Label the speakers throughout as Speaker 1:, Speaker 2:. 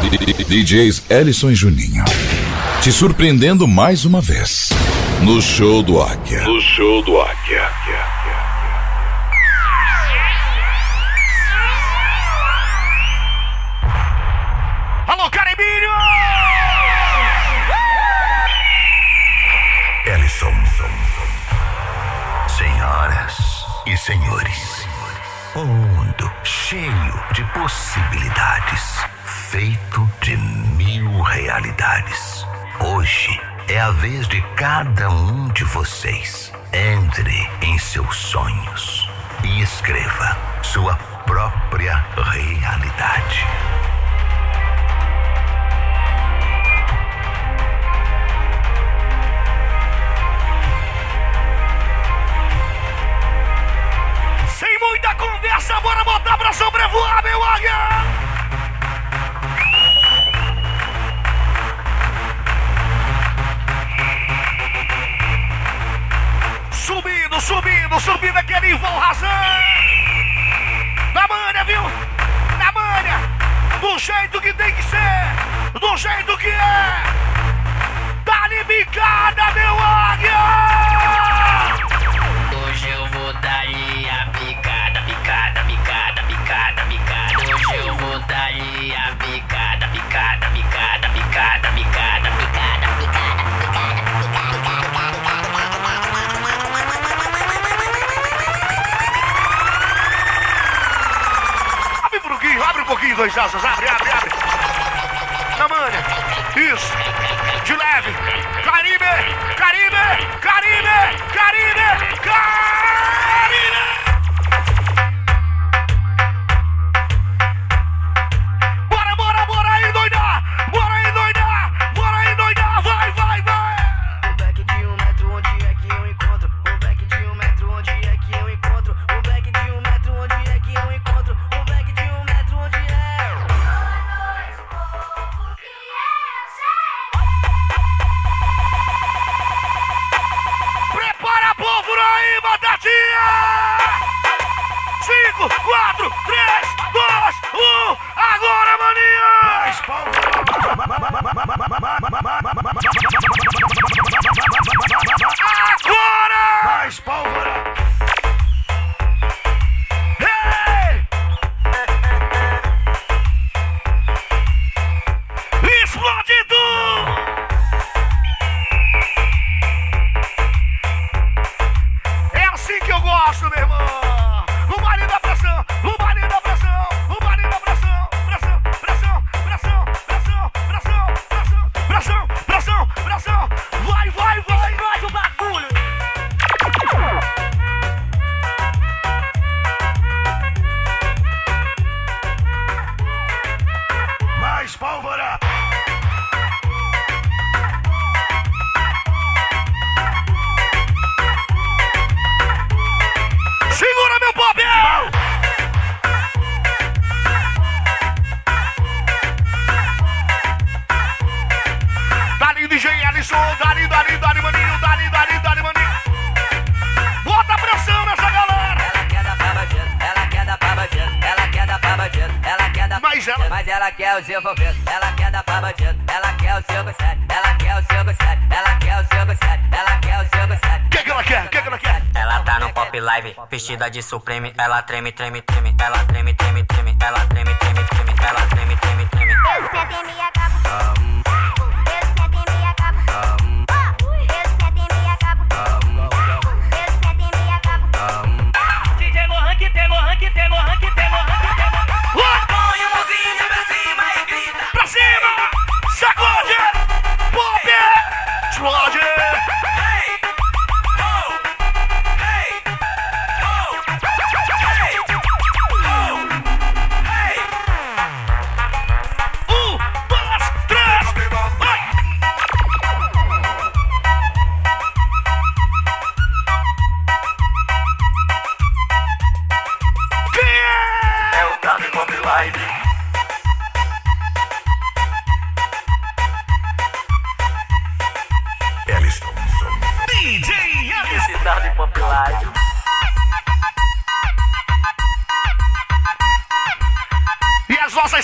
Speaker 1: DJs Ellison e Juninho. Te surpreendendo mais uma vez. No show do Águia.
Speaker 2: No show do Águia.
Speaker 3: Alô, carimbinho.
Speaker 4: Ellison. Senhoras e senhores. Um mundo cheio de possibilidades feito de mil realidades. Hoje é a vez de cada um de vocês. Entre em seus sonhos e escreva sua própria realidade.
Speaker 3: Sem muita conversa, bora botar pra sobrevoar, meu águia! Subindo, subindo, subindo aquele Ivan razão. Na manha, viu? Na manha. Do jeito que tem que ser. Do jeito que é. Tá Dá-lhe bicada, meu águia. dois asas. Abre, abre, abre. Na manha. Isso. De leve. Caribe, Caribe, Caribe, Caribe, Caribe.
Speaker 5: vestida de Supreme, ela treme, treme, treme, ela treme, treme, treme, ela treme, treme, treme.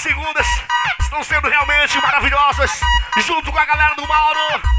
Speaker 3: segundas estão sendo realmente maravilhosas. Junto com a galera do Mauro.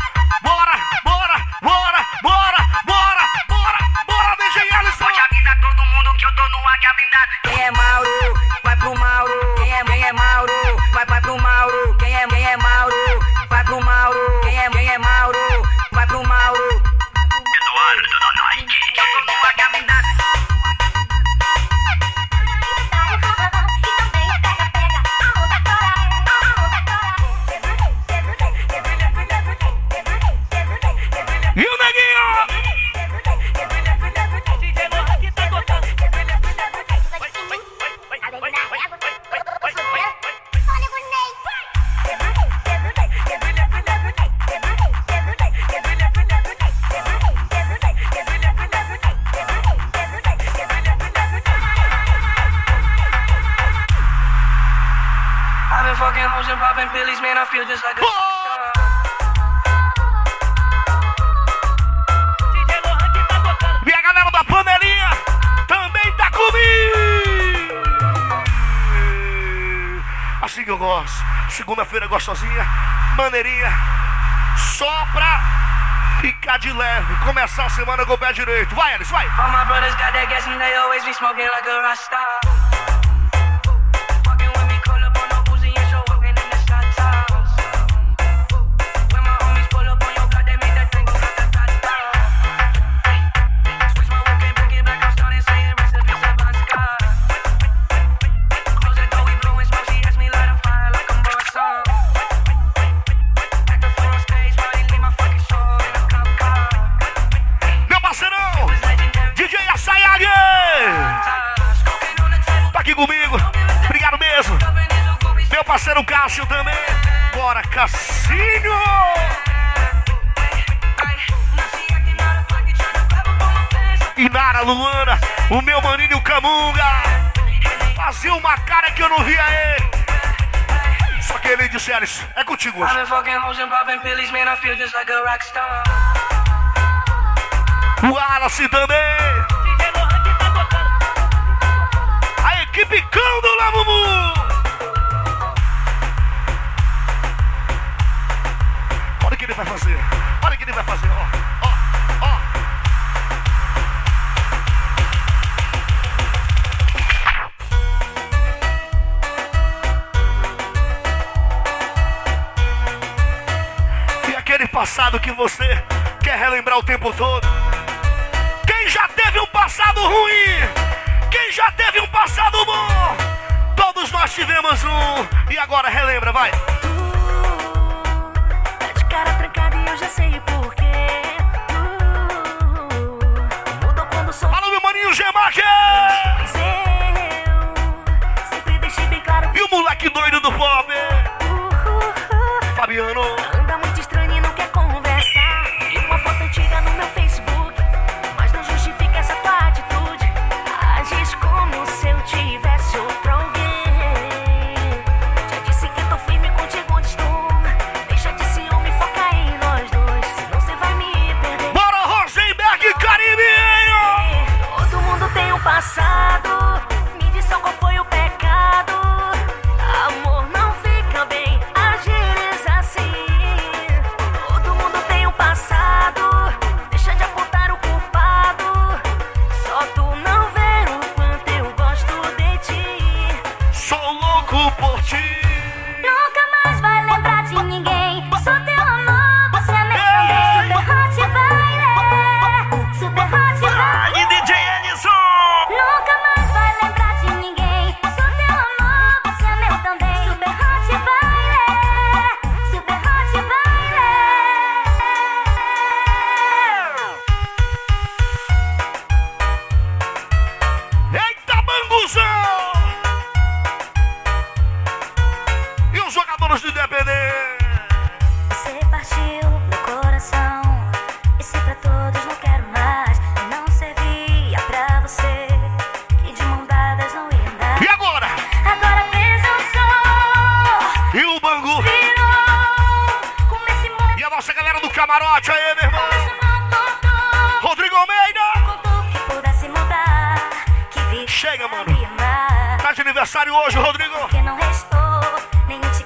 Speaker 3: só pra ficar de leve, começar a semana com o pé direito. Vai, Alice, vai!
Speaker 6: Popping pillies, man, I feel just like a rock star.
Speaker 5: aniversário hoje, Rodrigo. Porque não restou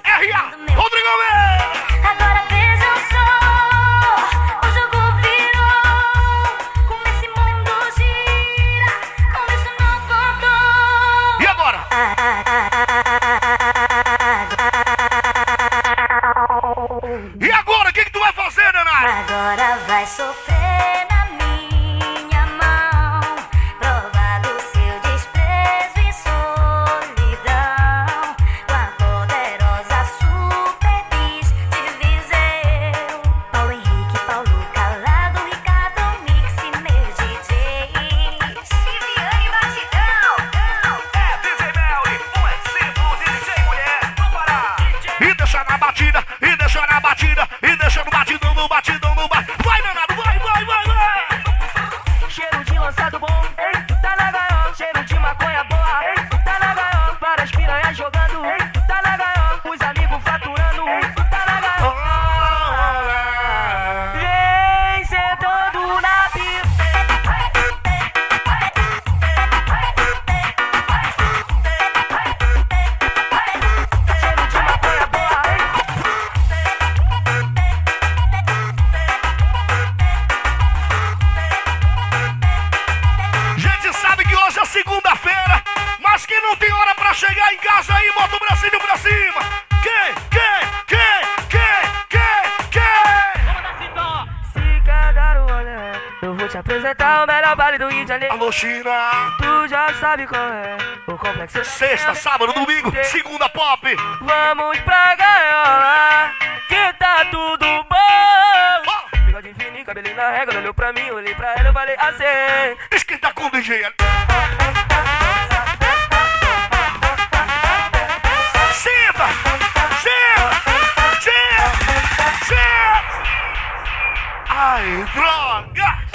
Speaker 5: R.A. Rodrigo Mendes. Agora vejam só, o
Speaker 3: jogo
Speaker 5: virou. Como esse mundo
Speaker 3: gira, como
Speaker 5: isso não contou.
Speaker 3: E
Speaker 5: agora? E agora, o que, que tu vai fazer,
Speaker 3: Nenai?
Speaker 6: Agora vai sofrer.
Speaker 5: isso aí, bota o bracinho pra cima. Quem, quem, quem, quem, quem, quem?
Speaker 7: Se quer dar o olhar, eu vou te apresentar o melhor baile do Rio de Janeiro.
Speaker 5: Alô, China.
Speaker 7: Tu já sabe qual é o complexo.
Speaker 5: Sexta, sábado, domingo, segunda pop.
Speaker 7: Vamos pra gaiola, que tá tudo bom. Oh. Bigode fininho, cabelinho na régua, olhou pra mim, olhei pra ela, eu falei assim.
Speaker 5: Esquenta com o DJ. Ay, droga!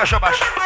Speaker 5: caixa baixa.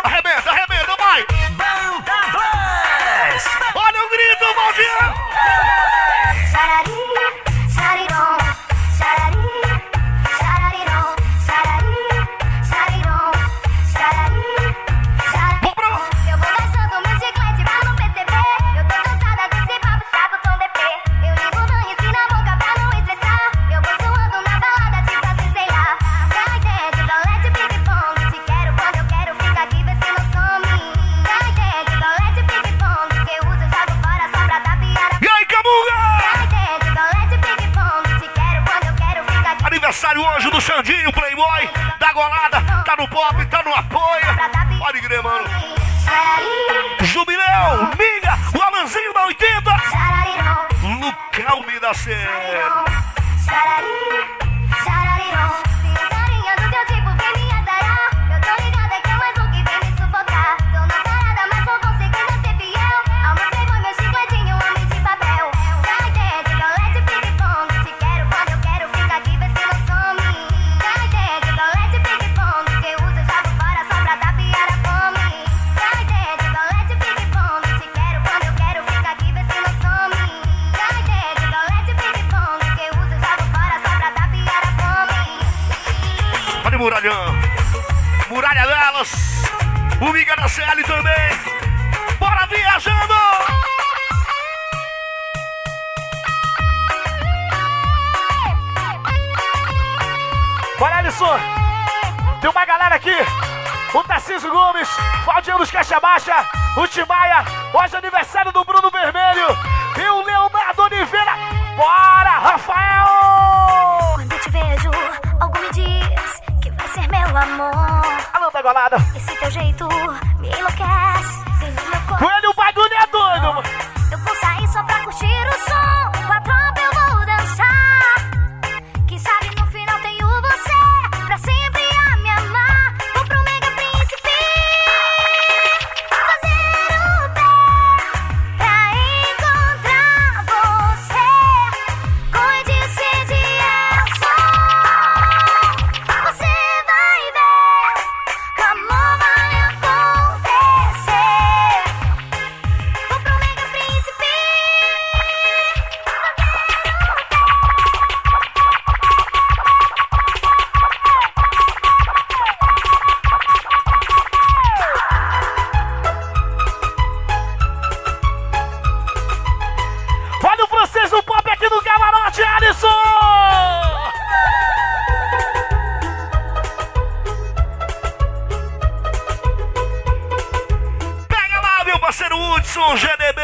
Speaker 3: Muralhão. Muralha delas. O Miga da CL também. Bora viajando!
Speaker 8: Olha, Alisson. Tem uma galera aqui. O Tarcísio Gomes, Valdir dos Caixa Baixa, o Timaya, hoje é aniversário do Bruno Vermelho Alô, da golada.
Speaker 5: Esse teu jeito me enlouquece,
Speaker 3: Hudson, GDB.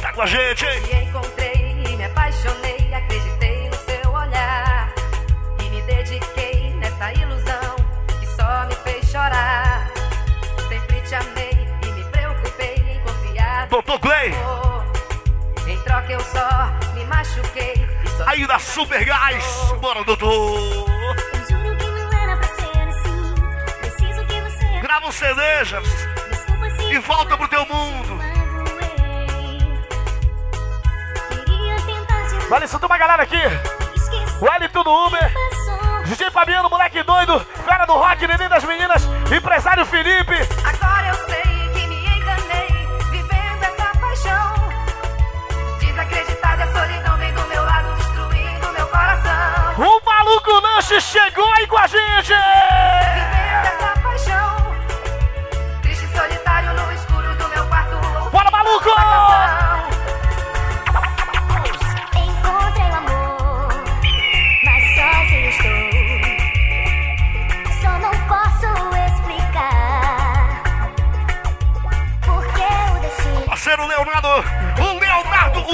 Speaker 3: Tá com a gente, hein?
Speaker 6: Te encontrei e me apaixonei, acreditei no seu olhar. E me dediquei nessa ilusão que só me fez chorar. Sempre te amei e me preocupei em confiar. no
Speaker 3: Doutor Clay.
Speaker 6: amor. Em troca eu só me machuquei. Só
Speaker 3: Aí da Super Gás. Bora, doutor.
Speaker 5: Assim. Preciso que você
Speaker 3: Grava um CD, já. E volta pro teu mundo.
Speaker 8: Alisson, tem uma galera aqui. O Wellington do Uber. DJ Fabiano, moleque doido, fera do rock, neném das meninas, empresário Felipe.
Speaker 6: Agora eu sei que me enganei, vivendo essa paixão. Desacreditada, a solidão vem do meu lado, destruindo meu coração.
Speaker 8: O maluco lanche chegou aí com a gente!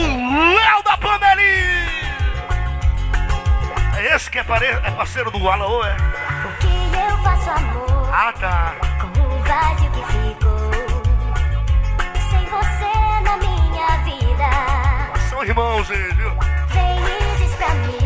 Speaker 3: Léo da Panelinha. É esse que é, pare... é parceiro do Alaô, é?
Speaker 5: porque eu faço amor
Speaker 3: Ah, tá.
Speaker 5: com o vazio que ficou sem você na minha vida.
Speaker 3: São irmãos viu?
Speaker 5: Vem e diz pra mim,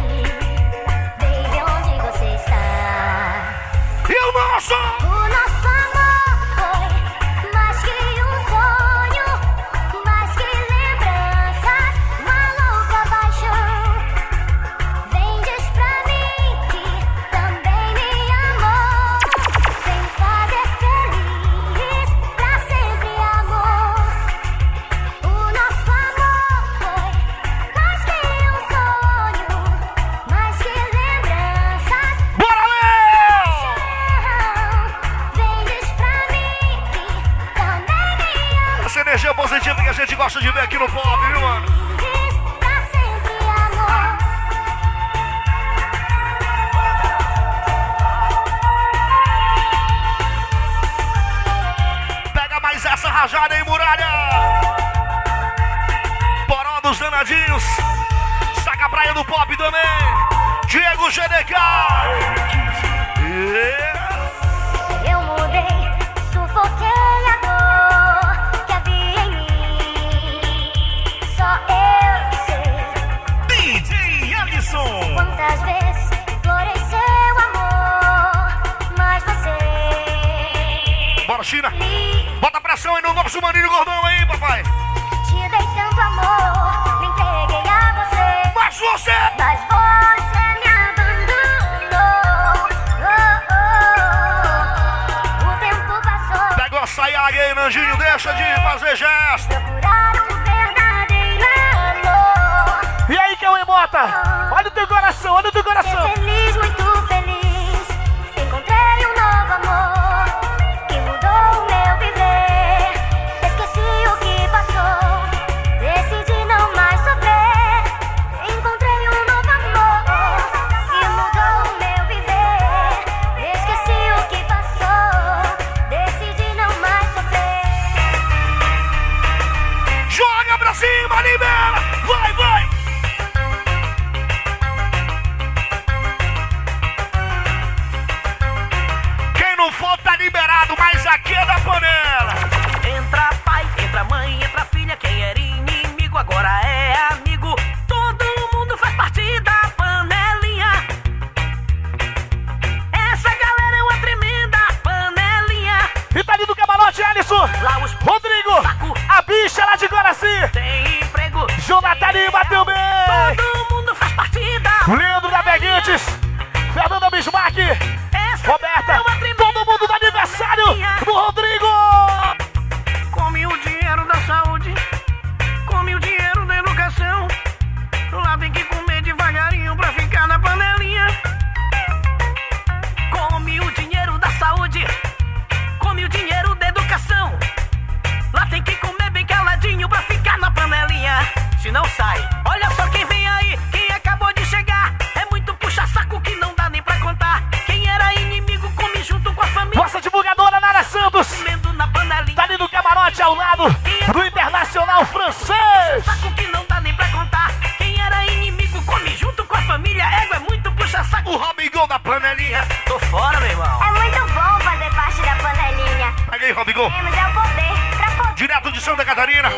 Speaker 3: Catarina.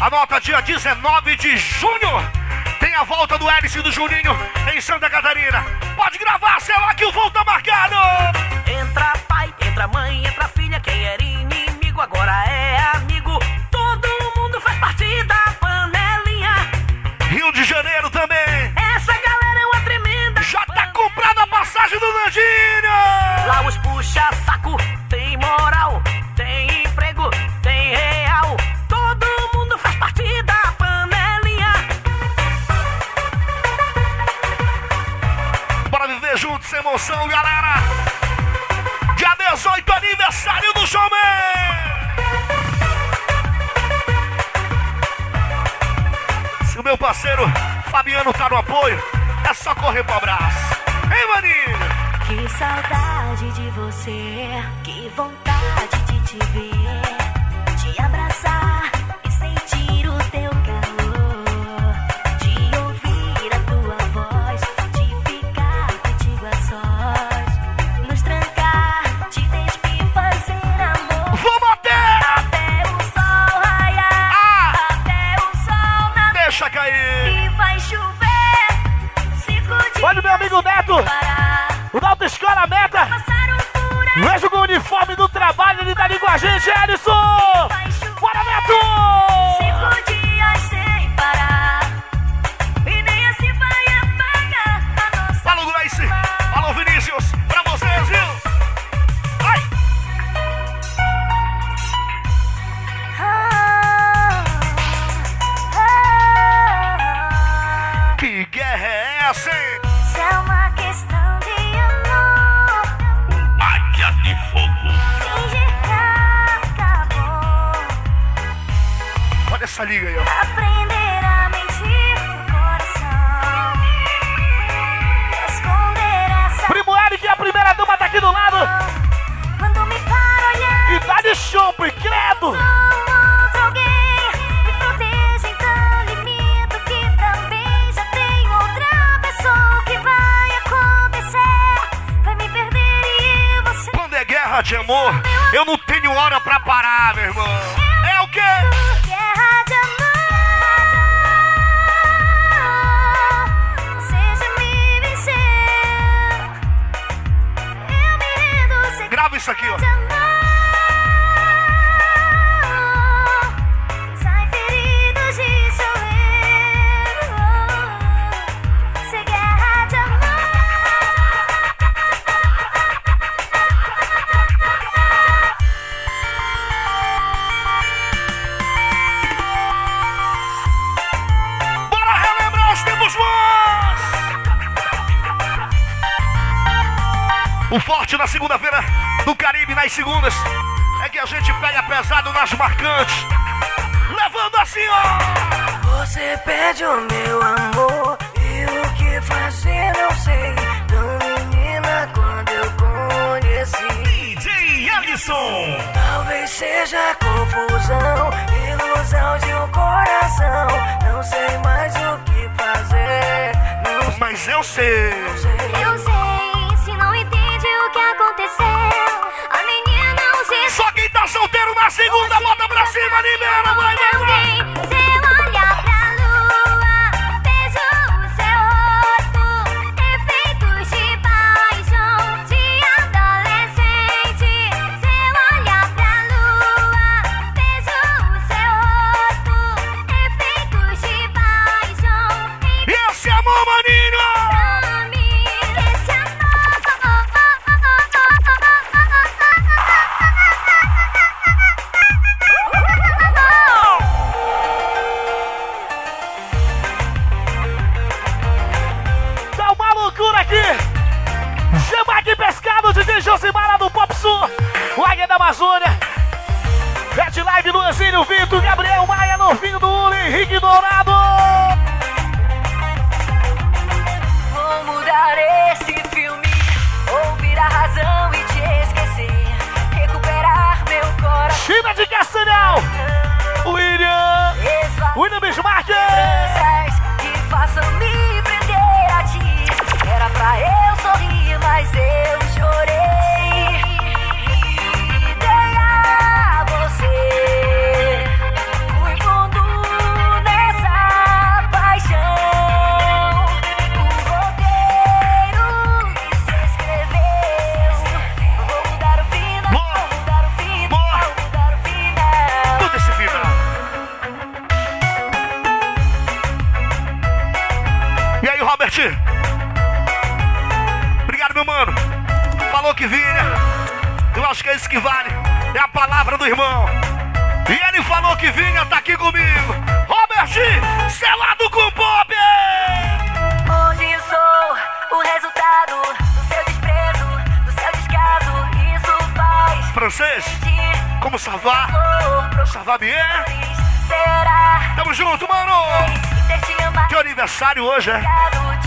Speaker 3: Anota dia 19 de junho. Tem a volta do Hélice e do Juninho em Santa Catarina. Pode gravar, sei lá que o voo tá marcado! correr pro abraço.
Speaker 5: Que saudade de você, que vontade de te ver, te abraçar e sentir o teu calor, de ouvir a tua voz, de ficar contigo a sós, nos trancar, te despir, fazer amor.
Speaker 3: Vou bater!
Speaker 5: Até o sol raiar,
Speaker 3: ah!
Speaker 5: até o sol nascer.
Speaker 3: Deixa cair!
Speaker 5: E vai chover.
Speaker 8: Olha o meu amigo Neto. O da a Meta. Vejo com o uniforme do trabalho, ele tá ali com a gente, Ellison. Bora, Neto!
Speaker 3: essa liga aí, ó.
Speaker 5: Aprender a mentir coração. Esconder.
Speaker 8: Primo Eric, a primeira dama tá aqui do lado.
Speaker 5: Quando me para olhar.
Speaker 8: E tá de chope, credo.
Speaker 5: Então, que e. Quando é guerra de
Speaker 6: amor, eu não tenho hora pra parar, meu irmão. isso aqui, ó. Bora relembrar os tempos bons! O forte na segunda-feira do Caribe nas segundas. É que a gente pega pesado nas marcantes. Levando assim, ó.
Speaker 2: Você pede o meu amor. E o que fazer, não sei. Tão menina quando eu conheci.
Speaker 6: DJ Alisson.
Speaker 2: Talvez seja confusão. Ilusão de um coração. Não sei mais o que fazer.
Speaker 6: Mas eu sei.
Speaker 5: Eu sei.
Speaker 6: Só quem tá solteiro na segunda, bota pra cima, libera, vai, vai, vai. aniversário hoje, é?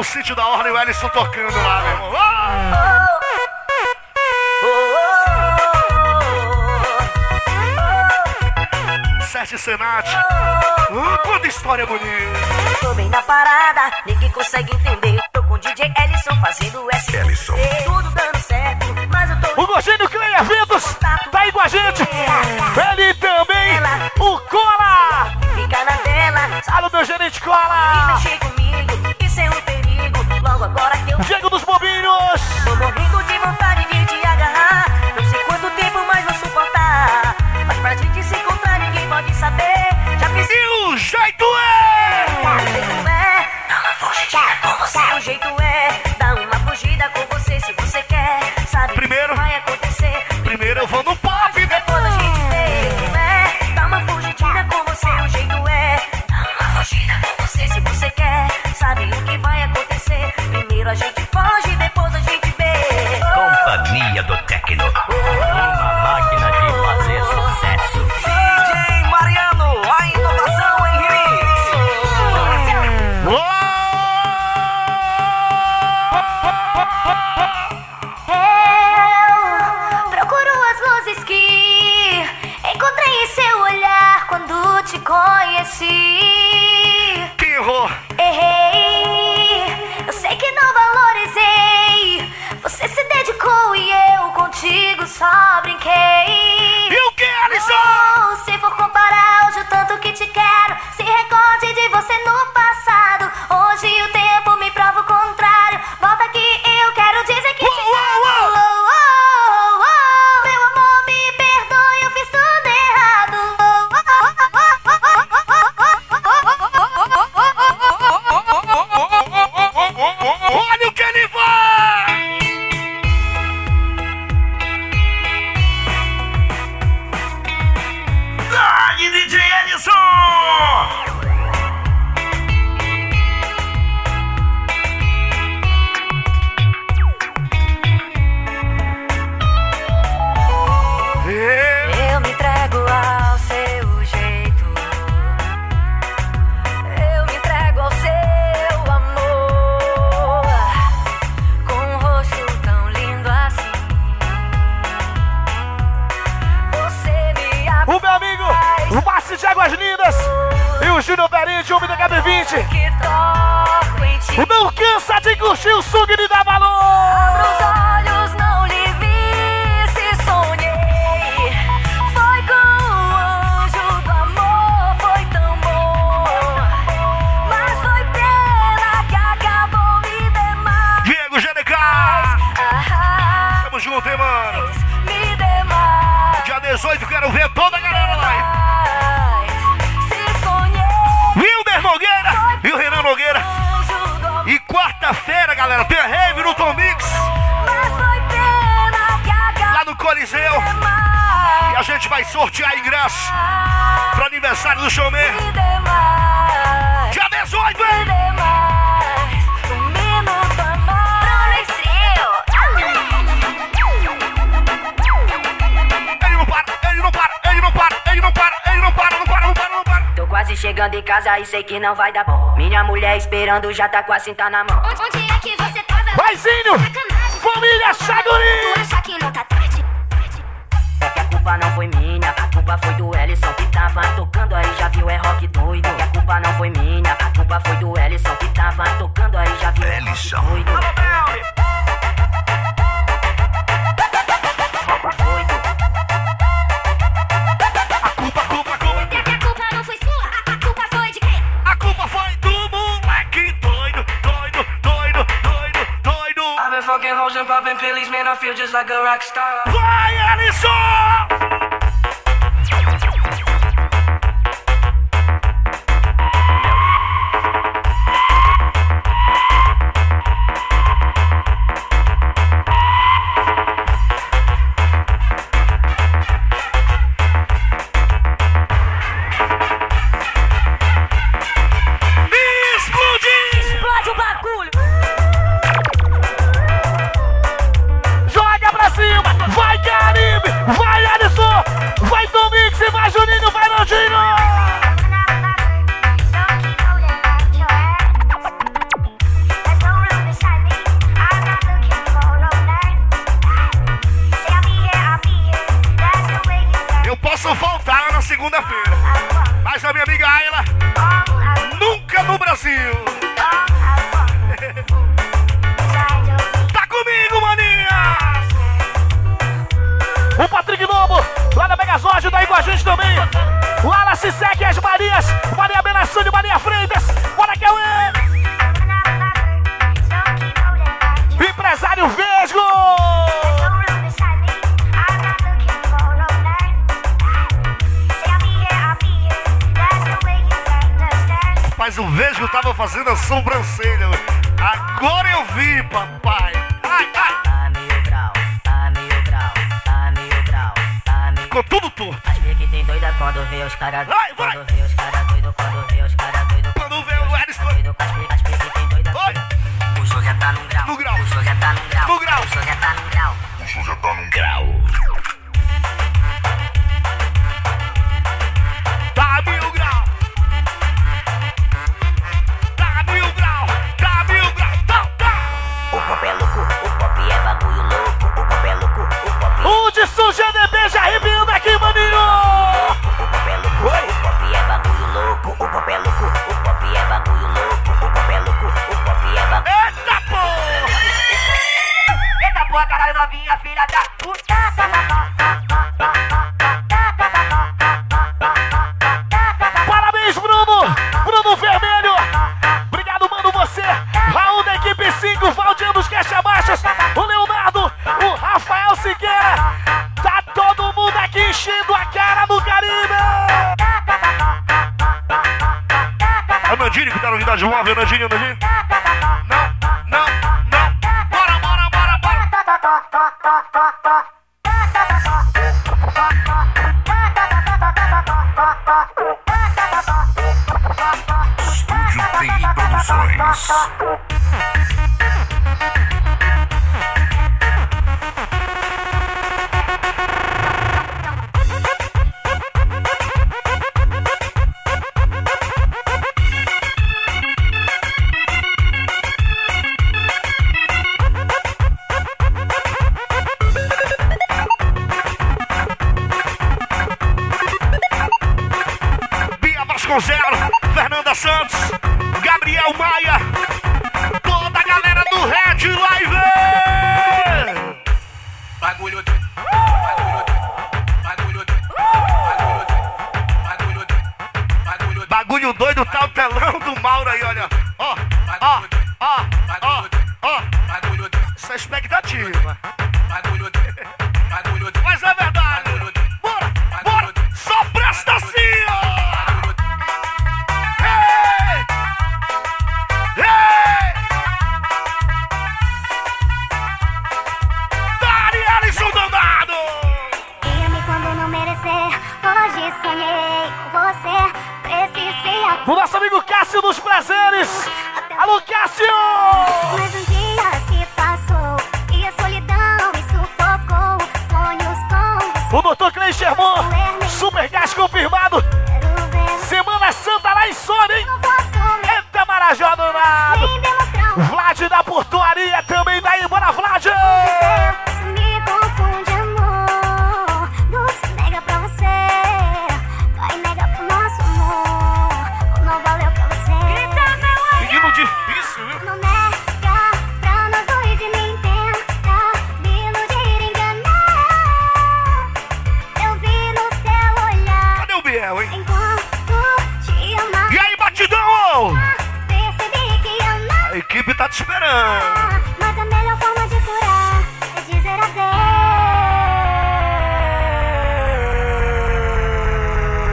Speaker 9: o
Speaker 6: sítio da Orla e o Ellison tocando.
Speaker 10: casa e sei que não vai dar bom. Minha mulher esperando já tá com a cinta na mão.
Speaker 5: Onde, onde é que você tava? Maisinho!
Speaker 8: Família
Speaker 5: Saguri!
Speaker 8: Tá tu
Speaker 5: acha que não tá tarde?
Speaker 10: É que a culpa não foi minha, a culpa foi do Ellison que tava tocando aí, já viu, é rock doido. É que a culpa não foi minha, a culpa foi do Ellison que tava tocando aí, já viu, é rock doido.
Speaker 11: I'm popping pillies, man, I feel just like a rock star.
Speaker 12: Fly,
Speaker 8: Allison! de
Speaker 3: live!
Speaker 13: Bagulho doido, bagulho doido, bagulho doido, bagulho doido, bagulho doido, bagulho doido.
Speaker 3: Bagulho doido tá o telão do Mauro aí, olha. Ó, ó, ó, ó, ó. Essa é expectativa.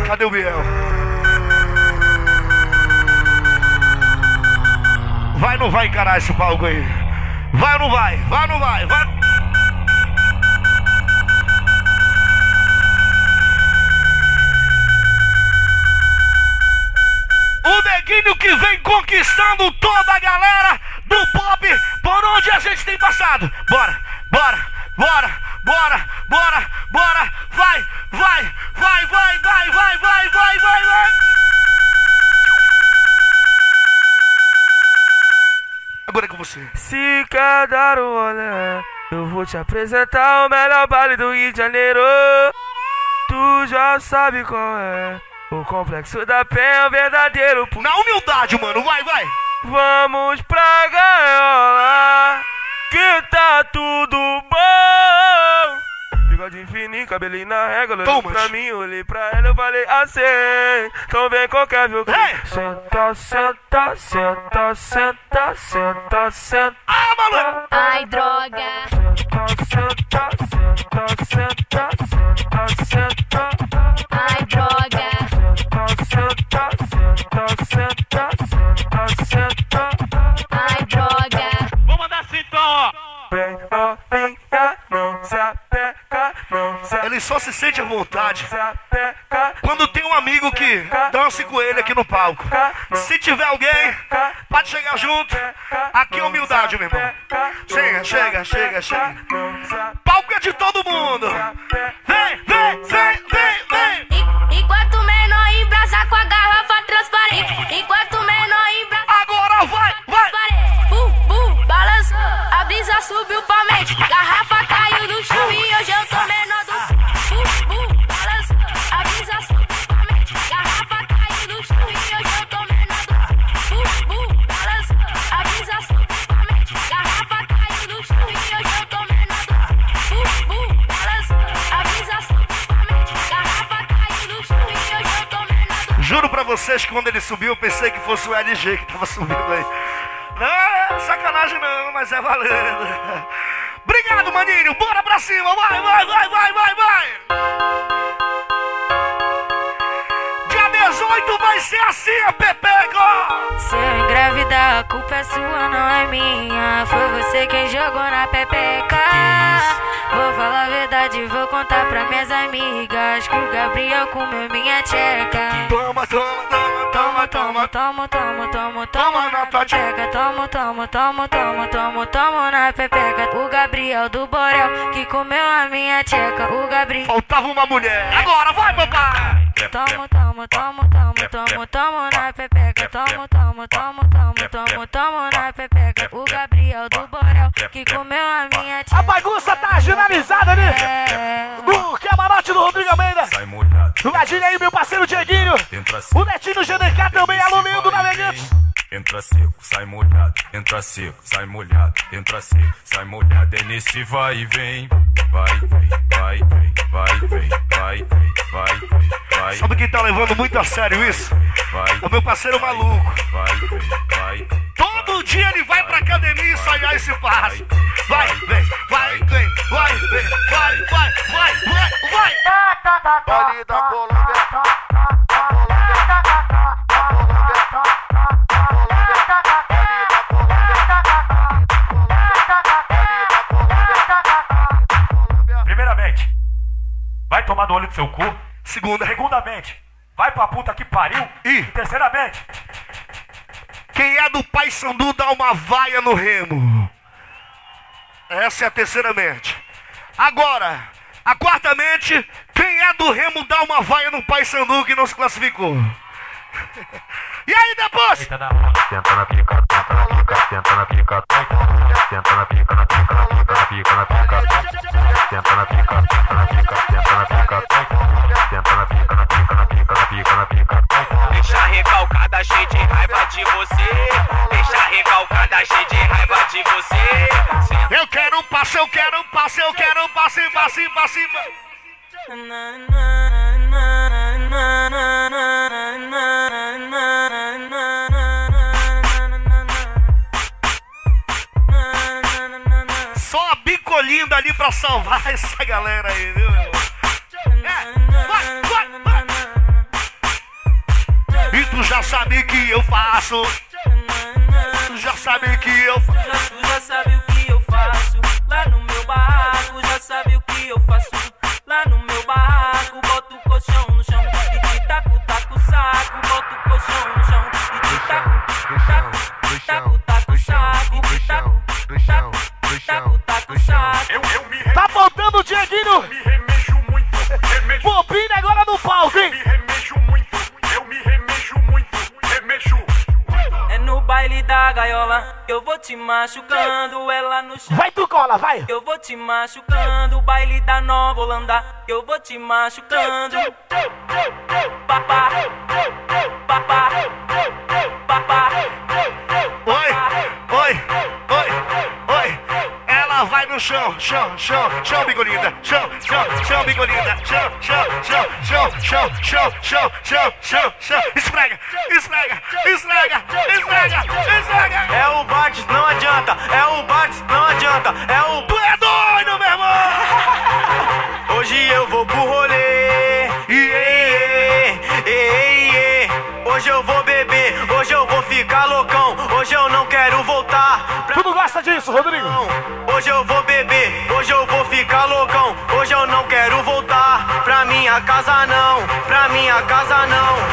Speaker 3: Cadê o Biel? Vai ou não vai encarar esse palco aí? Vai ou não vai? Vai ou não vai? Vai. O neguinho que vem conquistando toda a galera do pop por onde a gente tem passado. Bora, bora, bora, bora, bora, bora, vai, vai, Vai, vai, vai, vai, vai, vai, vai, vai. Agora é com você.
Speaker 7: Se quer dar um olé, eu vou te apresentar o melhor baile do Rio de Janeiro. Tu já sabe qual é. O complexo da pé é o verdadeiro.
Speaker 3: Na humildade, mano, vai, vai.
Speaker 7: Vamos pra gaiola, que tá tudo bom. Bigode fininho, cabelinho na régua,
Speaker 3: Toma.
Speaker 7: pra mim, olhei pra ela, eu falei assim, então vem qualquer viu?
Speaker 3: Ei!
Speaker 7: Senta, senta, senta, senta, senta, senta.
Speaker 3: Ah, maluco.
Speaker 14: Ai, droga.
Speaker 7: Senta, senta, senta, senta, senta, senta.
Speaker 14: Ai, droga.
Speaker 7: Senta, senta, senta, senta, senta, senta.
Speaker 3: Ele só se sente à vontade quando tem um amigo que dança com ele aqui no palco. Se tiver alguém, pode chegar junto. Aqui é humildade, meu irmão. Chega, chega, chega, chega. Palco é de todo mundo. Vocês que quando ele subiu, eu pensei que fosse o LG que tava subindo aí. Não, é sacanagem não, mas é valendo. Obrigado, maninho. Bora pra cima. Vai, vai, vai, vai, vai, vai. Dia 18 vai ser assim, a Pepeco.
Speaker 14: Se eu engravidar, a culpa é sua, não é minha. Foi você quem jogou na pepeca. Vou falar a verdade, vou contar pra minhas amigas. Que o Gabriel comeu minha tcheca.
Speaker 3: Toma, toma, toma, toma, toma.
Speaker 14: Tomo, tomo,
Speaker 3: Toma
Speaker 14: tomo
Speaker 3: na tua
Speaker 14: pepeca. Tomo, tomo, tomo, tomo, tomo, tomo na pepeca. O Gabriel do Borel que comeu a minha tcheca. O Gabriel.
Speaker 3: Faltava uma mulher. Agora, vai, papai.
Speaker 14: Tomo, tomo, tomo, tomo, tomo, tomo na pepeca. Tomo, tomo, tomo, tomo, tomo, tomo na pepeca. O Gabriel do Borel que comeu a minha
Speaker 8: A
Speaker 14: tia.
Speaker 8: bagunça tá generalizada ali.
Speaker 14: É.
Speaker 8: No camarote do Rodrigo Almeida. Ladinho aí, meu parceiro Dieguinho. O Netinho GDK também, alô lindo.
Speaker 13: Entra seco, sai molhado, entra seco, sai molhado, entra seco, sai molhado. É nesse vai e vem, vai, vem, vai, vem, vai, vem, vai, vem, vai, vem, vai,
Speaker 3: Sabe quem tá levando muito a sério isso?
Speaker 13: vai,
Speaker 3: É o meu parceiro maluco.
Speaker 13: vai, vem, vai, vem.
Speaker 3: Todo dia ele vai pra academia ensaiar esse passo. Vai, vem, vai, vem, vai, vem, vai, vai, vai, vai, vai.
Speaker 15: Baile da Colômbia.
Speaker 16: Primeiramente, vai tomar no olho do seu cu.
Speaker 3: Segunda.
Speaker 16: Segundamente, vai pra puta que pariu.
Speaker 3: E
Speaker 16: E terceiramente,
Speaker 3: quem é do Pai Sandu dá uma vaia no remo. Essa é a terceira mente. Agora, a quarta mente, quem é do remo dá uma vaia no Pai Sandu que não se classificou. E aí depois?
Speaker 15: Senta na pica, senta na pica, senta na pica, senta na pica, na pica, na pica, na pica, na pica, senta na pica, senta na pica, senta na pica, senta na pica, na pica, na pica, na pica, na pica.
Speaker 17: Deixa recalcada, cheio de raiva de você. Deixa recalcada, cheio de raiva de você.
Speaker 3: Eu quero um passe, eu quero um passe, eu quero um passe, passe, passe. Só a bicolinda ali pra salvar essa galera aí, viu, meu irmão? É. E tu já sabe que eu faço. Tu já sabe que eu faço.
Speaker 18: Tu já sabe o que eu faço lá no meu barraco, já sabe o que eu faço lá no meu
Speaker 8: Dieguinho.
Speaker 16: me remexo muito, remexo,
Speaker 8: Bobina agora no palco, hein?
Speaker 16: me remexo muito. Eu me remexo muito, remexo.
Speaker 18: É no baile baile da gaiola. Eu vou te machucando, ela no chão.
Speaker 8: Vai tu cola, vai.
Speaker 18: Eu vou te machucando, baile da Nova Holanda. Eu vou te machucando. Papá, papá, papá.
Speaker 19: No chão, chão, chão, chão, bigolinda. Chão, chão, chão, bigolinda. Chão, chão, chão, chão, chão, chão, chão, chão, chão, chão. Esfrega, esfrega, esfrega, esfrega, esfrega.
Speaker 20: É o Bartes, não adianta. É o Bartes, não adianta. É o.
Speaker 19: Tu é doido, meu irmão.
Speaker 20: Hoje eu vou pro rolê.
Speaker 8: Disso, Rodrigo?
Speaker 20: Hoje eu vou beber. Hoje eu vou ficar loucão. Hoje eu não quero voltar. Pra minha casa não. Pra minha casa não.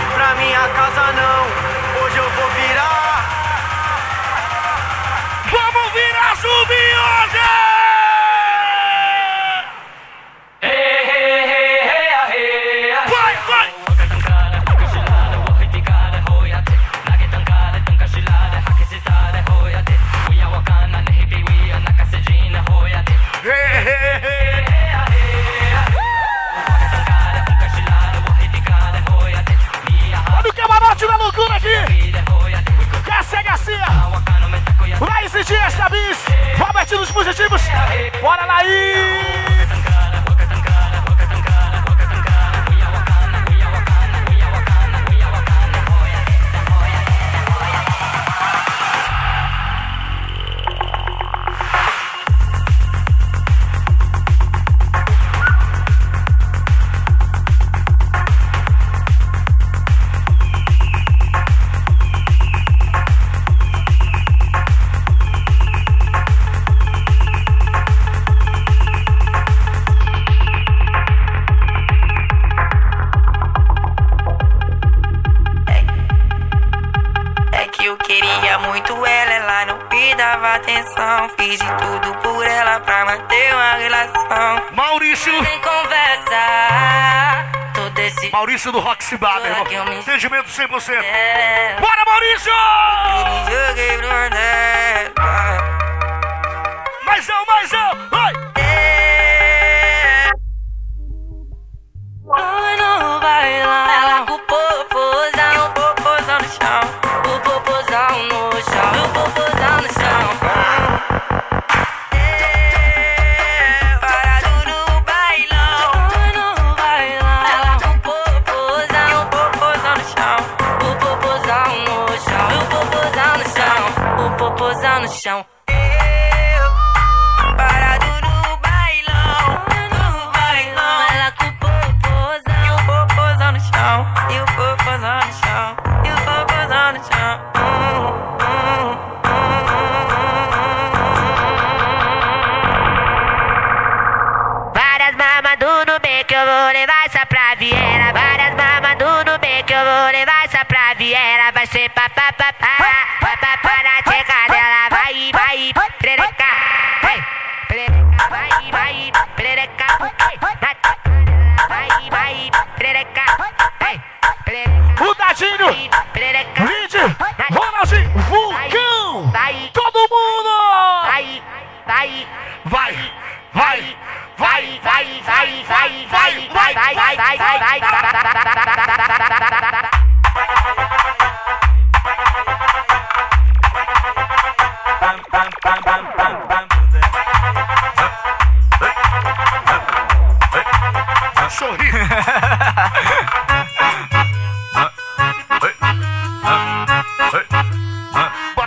Speaker 19: Joseph.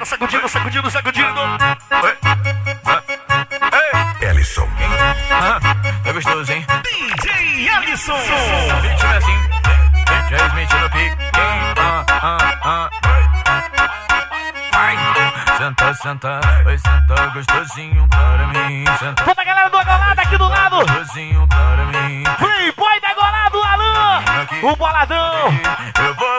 Speaker 19: Sacudindo, sacudindo, sacudindo!
Speaker 4: Ellison.
Speaker 13: Tá gostoso, hein?
Speaker 19: DJ Alisson!
Speaker 13: Ritmo é assim. DJ Smith no pique. Ah, ah, ah. Vai. Senta, senta. Vai sentar gostosinho para mim. Senta
Speaker 8: Toda a galera do Agolado aqui do lado.
Speaker 13: gostosinho para mim.
Speaker 8: Playboy da Agolado, Alan. O Boladão.
Speaker 13: Eu vou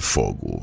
Speaker 1: Fogo.